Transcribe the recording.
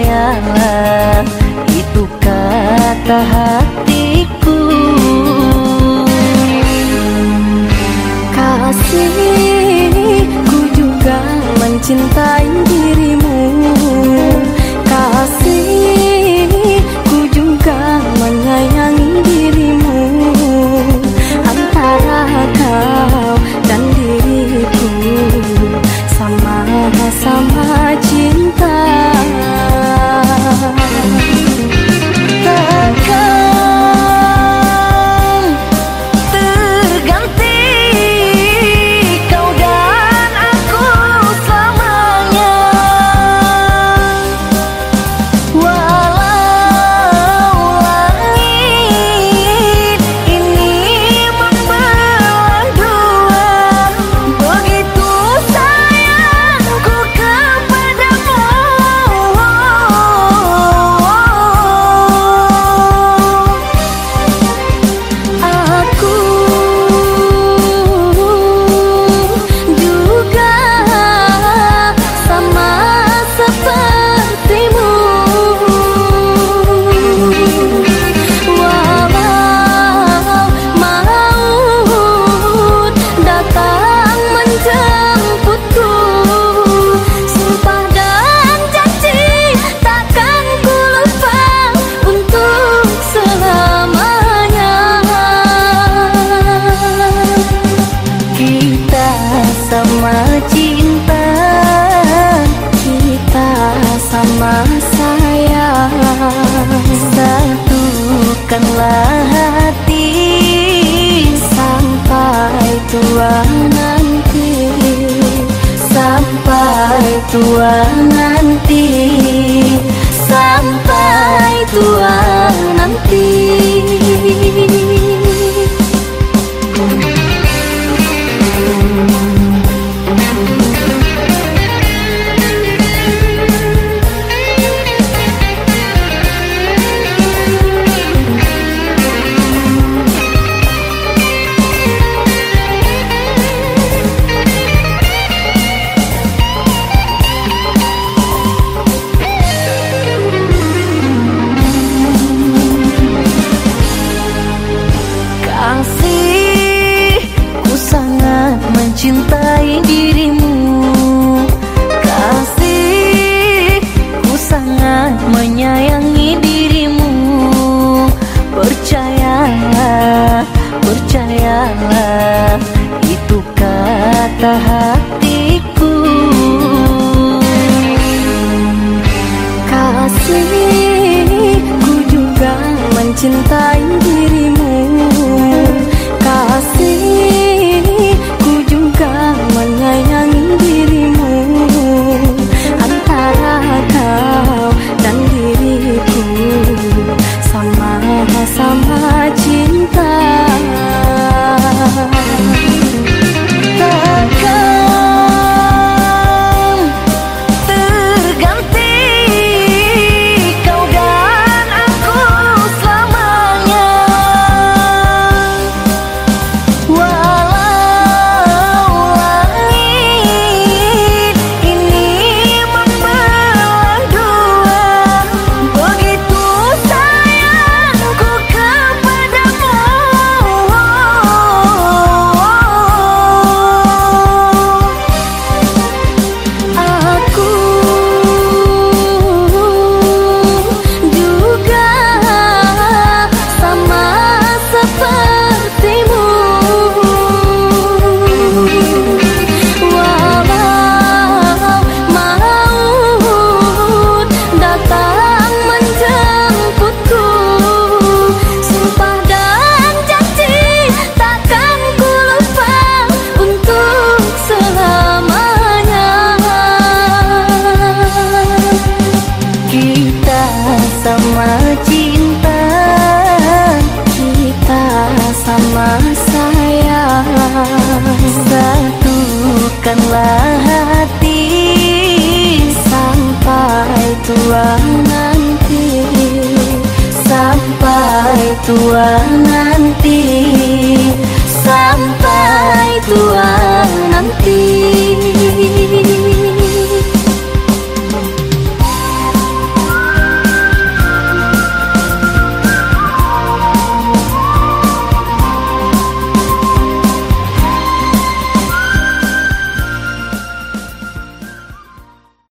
percayalah itu kata hatiku. Kasihku juga mencintai dirimu satukanlah hati sampai tua nanti. Sampai tua nanti. Sampai tua nanti mencintai dirimu. Kasih ku sangat menyayangi dirimu. Percayalah, percayalah Itu kata hatiku. Kasih ku juga mencintai nanti sampai tua nanti